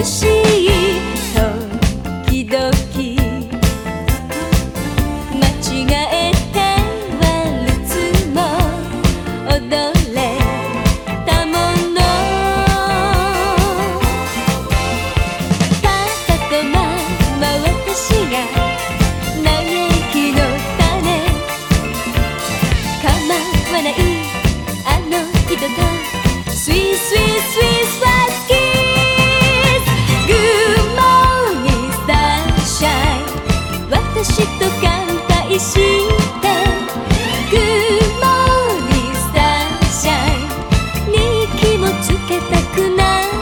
美しい時々。間違えてワルツも。踊れたもの。パパとママ私が嘆きの種。構わないにきもつけたくない。